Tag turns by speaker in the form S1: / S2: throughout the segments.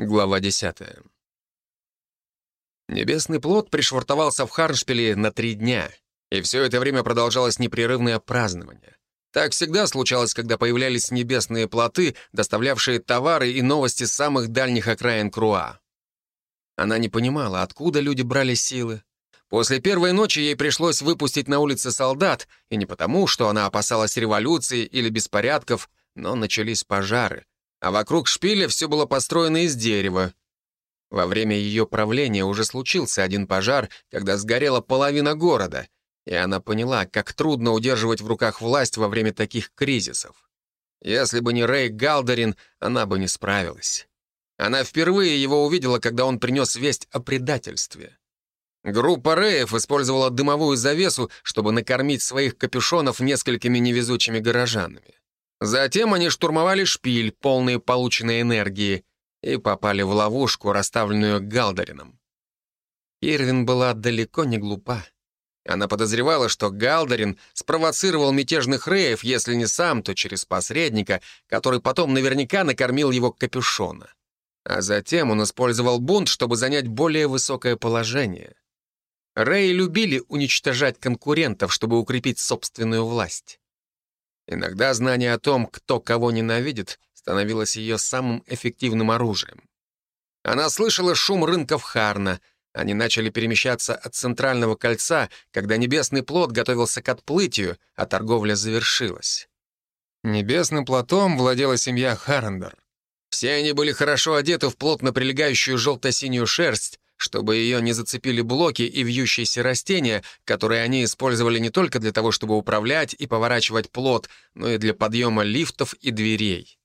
S1: Глава 10. Небесный плод пришвартовался в Харншпиле на три дня, и все это время продолжалось непрерывное празднование. Так всегда случалось, когда появлялись небесные плоты, доставлявшие товары и новости с самых дальних окраин Круа. Она не понимала, откуда люди брали силы. После первой ночи ей пришлось выпустить на улицы солдат, и не потому, что она опасалась революции или беспорядков, но начались пожары, а вокруг шпиля все было построено из дерева. Во время ее правления уже случился один пожар, когда сгорела половина города, и она поняла, как трудно удерживать в руках власть во время таких кризисов. Если бы не Рэй Галдерин, она бы не справилась. Она впервые его увидела, когда он принес весть о предательстве. Группа Рэев использовала дымовую завесу, чтобы накормить своих капюшонов несколькими невезучими горожанами. Затем они штурмовали шпиль, полный полученной энергии, и попали в ловушку, расставленную Галдарином. Ирвин была далеко не глупа. Она подозревала, что Галдарин спровоцировал мятежных рейев, если не сам, то через посредника, который потом наверняка накормил его капюшона. А затем он использовал бунт, чтобы занять более высокое положение. Рэй любили уничтожать конкурентов, чтобы укрепить собственную власть. Иногда знание о том, кто кого ненавидит, становилось ее самым эффективным оружием. Она слышала шум рынков Харна. Они начали перемещаться от центрального кольца, когда небесный плод готовился к отплытию, а торговля завершилась. Небесным плотом владела семья Харрендер. Все они были хорошо одеты в плотно прилегающую желто-синюю шерсть, чтобы ее не зацепили блоки и вьющиеся растения, которые они использовали не только для того, чтобы управлять и поворачивать плод, но и для подъема лифтов и дверей.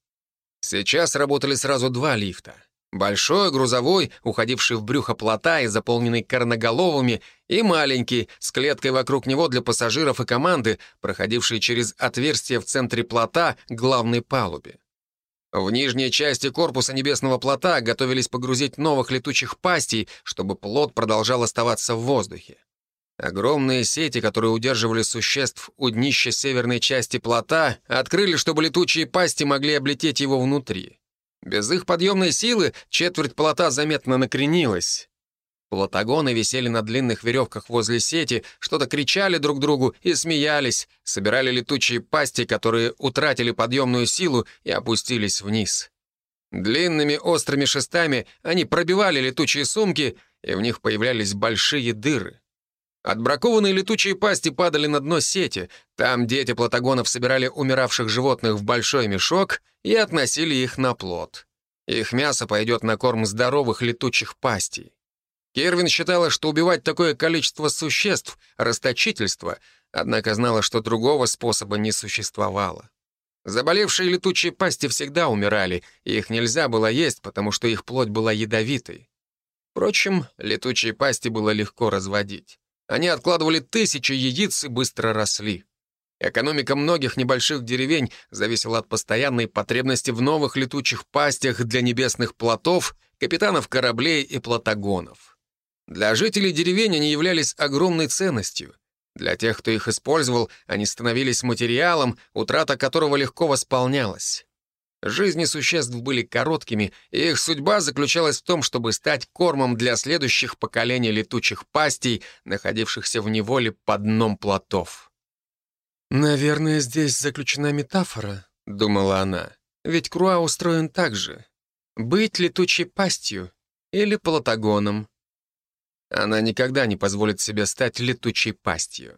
S1: Сейчас работали сразу два лифта. Большой, грузовой, уходивший в брюхо плота и заполненный корноголовыми, и маленький, с клеткой вокруг него для пассажиров и команды, проходивший через отверстие в центре плота главной палубе. В нижней части корпуса небесного плота готовились погрузить новых летучих пастей, чтобы плот продолжал оставаться в воздухе. Огромные сети, которые удерживали существ у днища северной части плота, открыли, чтобы летучие пасти могли облететь его внутри. Без их подъемной силы четверть плота заметно накренилась. Платагоны висели на длинных веревках возле сети, что-то кричали друг другу и смеялись, собирали летучие пасти, которые утратили подъемную силу и опустились вниз. Длинными острыми шестами они пробивали летучие сумки, и в них появлялись большие дыры. Отбракованные летучие пасти падали на дно сети. Там дети платагонов собирали умиравших животных в большой мешок и относили их на плот. Их мясо пойдет на корм здоровых летучих пастей. Кервин считала, что убивать такое количество существ — расточительство, однако знала, что другого способа не существовало. Заболевшие летучие пасти всегда умирали, и их нельзя было есть, потому что их плоть была ядовитой. Впрочем, летучие пасти было легко разводить. Они откладывали тысячи яиц и быстро росли. Экономика многих небольших деревень зависела от постоянной потребности в новых летучих пастях для небесных плотов, капитанов кораблей и платагонов. Для жителей деревень они являлись огромной ценностью. Для тех, кто их использовал, они становились материалом, утрата которого легко восполнялась. Жизни существ были короткими, и их судьба заключалась в том, чтобы стать кормом для следующих поколений летучих пастей, находившихся в неволе под дном плотов. «Наверное, здесь заключена метафора», — думала она. «Ведь Круа устроен так же. Быть летучей пастью или платагоном. Она никогда не позволит себе стать летучей пастью.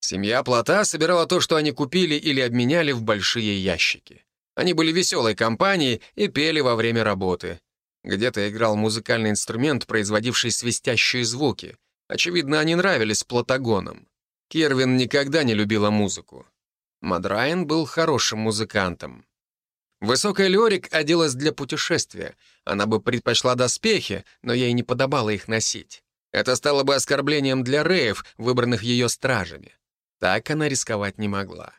S1: Семья Плота собирала то, что они купили или обменяли в большие ящики. Они были веселой компанией и пели во время работы. Где-то играл музыкальный инструмент, производивший свистящие звуки. Очевидно, они нравились платагонам. Кервин никогда не любила музыку. Мадрайан был хорошим музыкантом. Высокая Леорик оделась для путешествия. Она бы предпочла доспехи, но ей не подобало их носить. Это стало бы оскорблением для Реев, выбранных ее стражами. Так она рисковать не могла.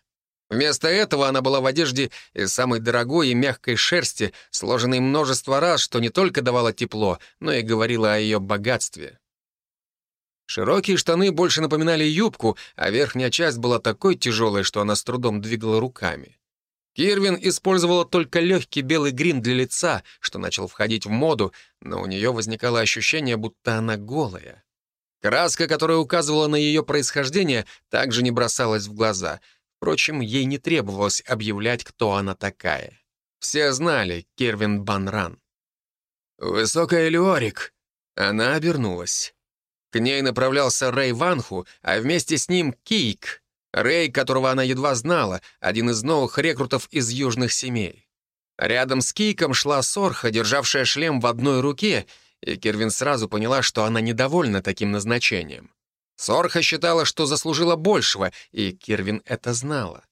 S1: Вместо этого она была в одежде из самой дорогой и мягкой шерсти, сложенной множество раз, что не только давало тепло, но и говорило о ее богатстве. Широкие штаны больше напоминали юбку, а верхняя часть была такой тяжелой, что она с трудом двигала руками. Кирвин использовала только легкий белый грим для лица, что начал входить в моду, но у нее возникало ощущение, будто она голая. Краска, которая указывала на ее происхождение, также не бросалась в глаза. Впрочем, ей не требовалось объявлять, кто она такая. Все знали Кирвин Банран. «Высокая Леорик!» Она обернулась. К ней направлялся Рэй Ванху, а вместе с ним Кейк, Рэй, которого она едва знала, один из новых рекрутов из южных семей. Рядом с Кийком шла Сорха, державшая шлем в одной руке, и Кирвин сразу поняла, что она недовольна таким назначением. Сорха считала, что заслужила большего, и Кирвин это знала.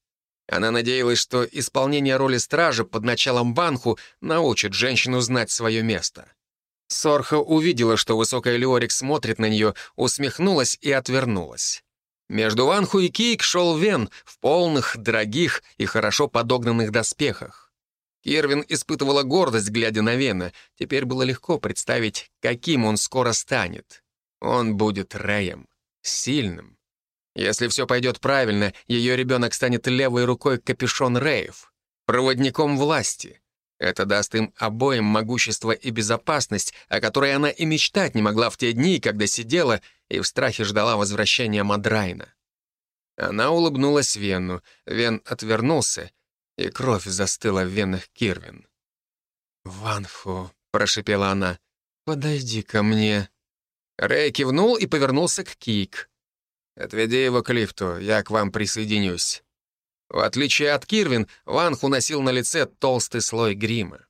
S1: Она надеялась, что исполнение роли стража под началом Банху научит женщину знать свое место. Сорха увидела, что высокая Леорик смотрит на нее, усмехнулась и отвернулась. Между Ванху и Кейк шел Вен в полных, дорогих и хорошо подогнанных доспехах. Кирвин испытывала гордость, глядя на Вена. Теперь было легко представить, каким он скоро станет. Он будет Рэем, сильным. Если все пойдет правильно, ее ребенок станет левой рукой капюшон Рэев, проводником власти. Это даст им обоим могущество и безопасность, о которой она и мечтать не могла в те дни, когда сидела и в страхе ждала возвращения Мадрайна. Она улыбнулась Вену, Вен отвернулся, и кровь застыла в венах Кирвин. «Ванфу», — прошипела она, — «подойди ко мне». Рэй кивнул и повернулся к Кик. «Отведи его к лифту, я к вам присоединюсь». В отличие от Кирвин, Ванху носил на лице толстый слой грима.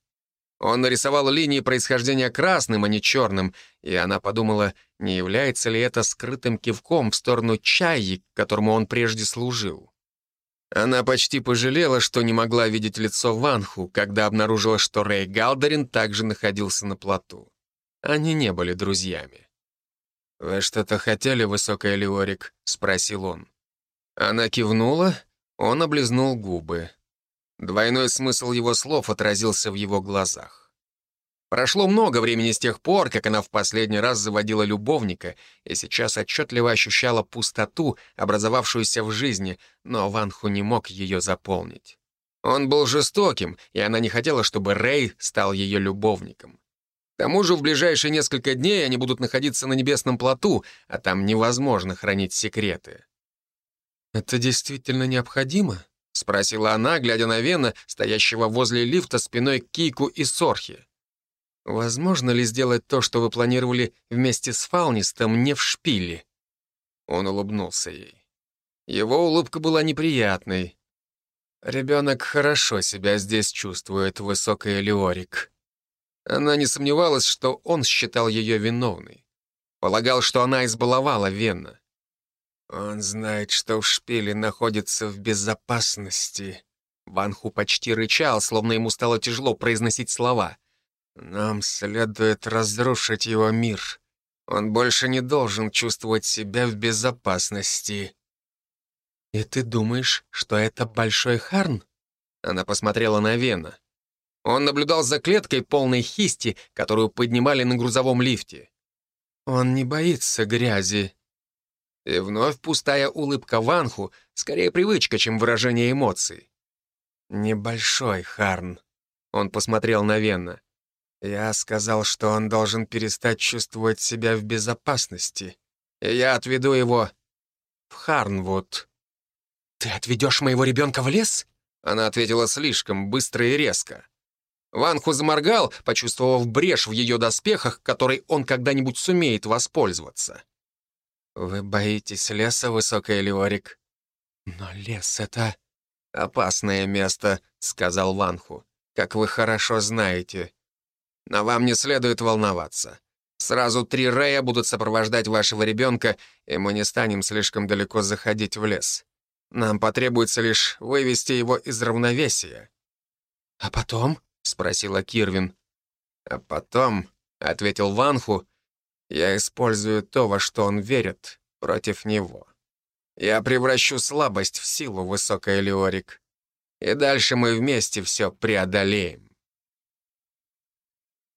S1: Он нарисовал линии происхождения красным, а не черным, и она подумала, не является ли это скрытым кивком в сторону чаи, которому он прежде служил. Она почти пожалела, что не могла видеть лицо Ванху, когда обнаружила, что Рэй Галдерин также находился на плоту. Они не были друзьями. «Вы что-то хотели, высокая Леорик?» — спросил он. Она кивнула, он облизнул губы. Двойной смысл его слов отразился в его глазах. Прошло много времени с тех пор, как она в последний раз заводила любовника, и сейчас отчетливо ощущала пустоту, образовавшуюся в жизни, но Ванху не мог ее заполнить. Он был жестоким, и она не хотела, чтобы Рэй стал ее любовником. К тому же в ближайшие несколько дней они будут находиться на небесном плоту, а там невозможно хранить секреты. «Это действительно необходимо?» — спросила она, глядя на Вена, стоящего возле лифта спиной к Кику и Сорхи. «Возможно ли сделать то, что вы планировали вместе с Фаунистом, не в шпиле?» Он улыбнулся ей. Его улыбка была неприятной. «Ребенок хорошо себя здесь чувствует, высокая Леорик». Она не сомневалась, что он считал ее виновной. Полагал, что она избаловала Вена. «Он знает, что в шпиле находится в безопасности». Ванху почти рычал, словно ему стало тяжело произносить слова. «Нам следует разрушить его мир. Он больше не должен чувствовать себя в безопасности». «И ты думаешь, что это Большой Харн?» Она посмотрела на Вена. Он наблюдал за клеткой полной хисти, которую поднимали на грузовом лифте. «Он не боится грязи», и вновь пустая улыбка Ванху, скорее привычка, чем выражение эмоций. «Небольшой Харн», — он посмотрел на Венна. «Я сказал, что он должен перестать чувствовать себя в безопасности, и я отведу его в Харнвуд». «Ты отведешь моего ребенка в лес?» Она ответила слишком быстро и резко. Ванху заморгал, почувствовав брешь в ее доспехах, которой он когда-нибудь сумеет воспользоваться. «Вы боитесь леса, высокая Леорик?» «Но лес — это...» «Опасное место», — сказал Ванху. «Как вы хорошо знаете. Но вам не следует волноваться. Сразу три Рея будут сопровождать вашего ребенка, и мы не станем слишком далеко заходить в лес. Нам потребуется лишь вывести его из равновесия». «А потом?» — спросила Кирвин. «А потом», — ответил Ванху, я использую то, во что он верит, против него. Я превращу слабость в силу, высокая Леорик. И дальше мы вместе все преодолеем.